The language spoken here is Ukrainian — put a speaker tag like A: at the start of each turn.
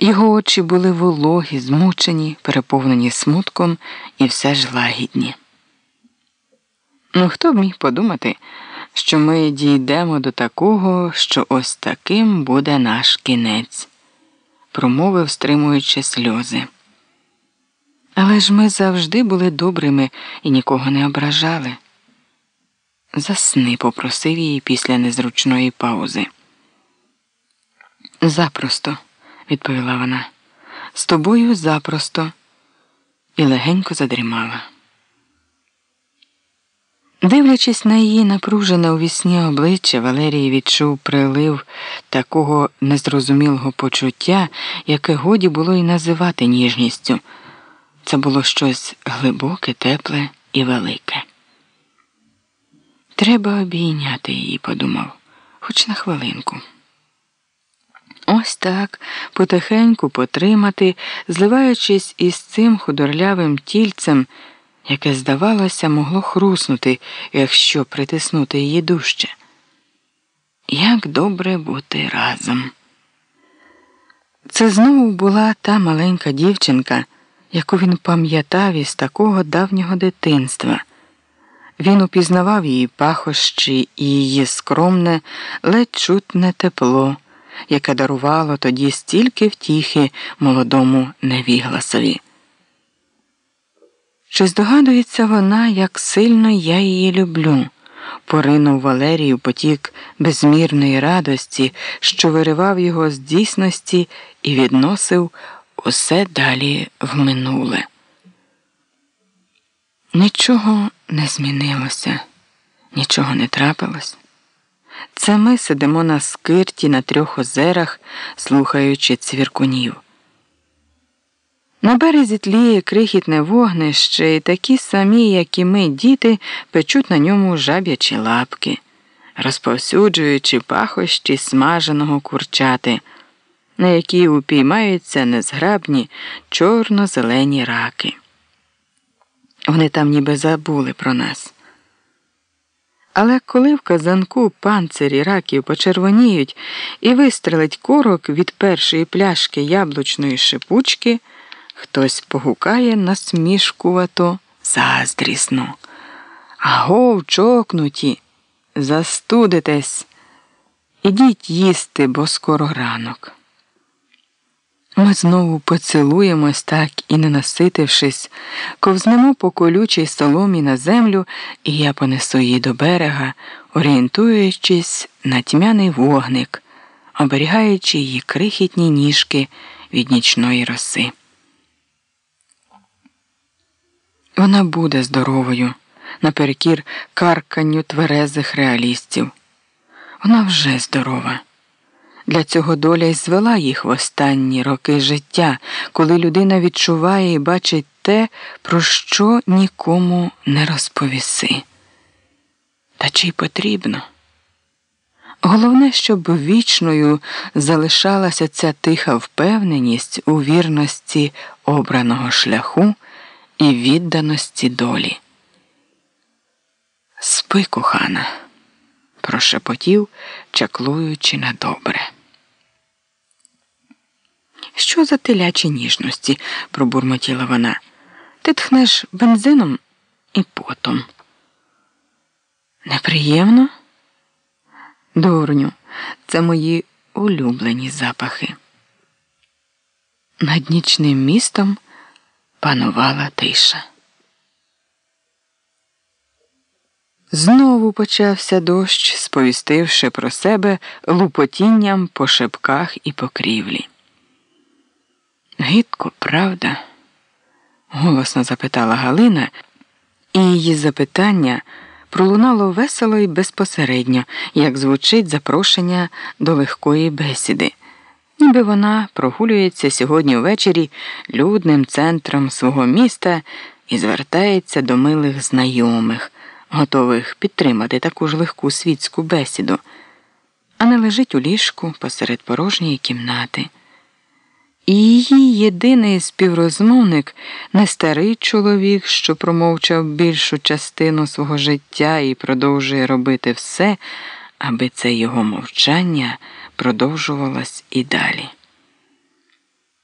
A: Його очі були вологі, змучені, переповнені смутком і все ж лагідні. Ну, хто б міг подумати, що ми дійдемо до такого, що ось таким буде наш кінець, промовив, стримуючи сльози. Але ж ми завжди були добрими і нікого не ображали. Засни, попросив її після незручної паузи. Запросто, відповіла вона, з тобою запросто, і легенько задрімала. Дивлячись на її напружене у вісні обличчя, Валерій відчув прилив такого незрозумілого почуття, яке годі було й називати ніжністю. Це було щось глибоке, тепле і велике. Треба обійняти її, подумав, хоч на хвилинку. Ось так потихеньку потримати, зливаючись із цим худорлявим тільцем, яке, здавалося, могло хруснути, якщо притиснути її дужче. Як добре бути разом. Це знову була та маленька дівчинка, яку він пам'ятав із такого давнього дитинства. Він упізнавав її пахощі і її скромне, ледь чутне тепло, яке дарувало тоді стільки втіхи молодому невігласові. Чи здогадується вона, як сильно я її люблю? поринув Валерію потік безмірної радості, що виривав його з дійсності і відносив усе далі в минуле. Нічого не змінилося, нічого не трапилось. Це ми сидимо на скирті на трьох озерах, слухаючи цвіркунів. На березі тліє крихітне вогнище, і такі самі, як і ми, діти, печуть на ньому жаб'ячі лапки, розповсюджуючи пахощі смаженого курчати, на які упіймаються незграбні чорно-зелені раки. Вони там ніби забули про нас. Але коли в казанку панцирі раків почервоніють і вистрелить корок від першої пляшки яблучної шипучки, хтось погукає насмішкувато заздрісно. Агов, чокнуті, застудитесь, ідіть їсти, бо скоро ранок. Ми знову поцілуємось так і не наситившись, ковзнемо по колючій соломі на землю, і я понесу її до берега, орієнтуючись на тьмяний вогник, оберігаючи її крихітні ніжки від нічної роси. Вона буде здоровою наперекір карканню тверезих реалістів. Вона вже здорова. Для цього доля й звела їх в останні роки життя, коли людина відчуває і бачить те, про що нікому не розповіси. Та чи й потрібно? Головне, щоб вічною залишалася ця тиха впевненість у вірності обраного шляху і відданості долі. Спи, кохана, прошепотів, чаклуючи на добре. Що за телячі ніжності? пробурмотіла вона. Ти тхнеш бензином і потом. Неприємно? Дурню, це мої улюблені запахи. Над нічним містом панувала тиша. Знову почався дощ, сповістивши про себе лупотінням по шепках і покрівлі. Гидко, правда? голосно запитала Галина, і її запитання пролунало весело і безпосередньо, як звучить запрошення до легкої бесіди, ніби вона прогулюється сьогодні ввечері людним центром свого міста і звертається до милих знайомих, готових підтримати таку ж легку світську бесіду, а не лежить у ліжку посеред порожньої кімнати. І її єдиний співрозмовник не старий чоловік, що промовчав більшу частину свого життя і продовжує робити все, аби це його мовчання продовжувалось і далі.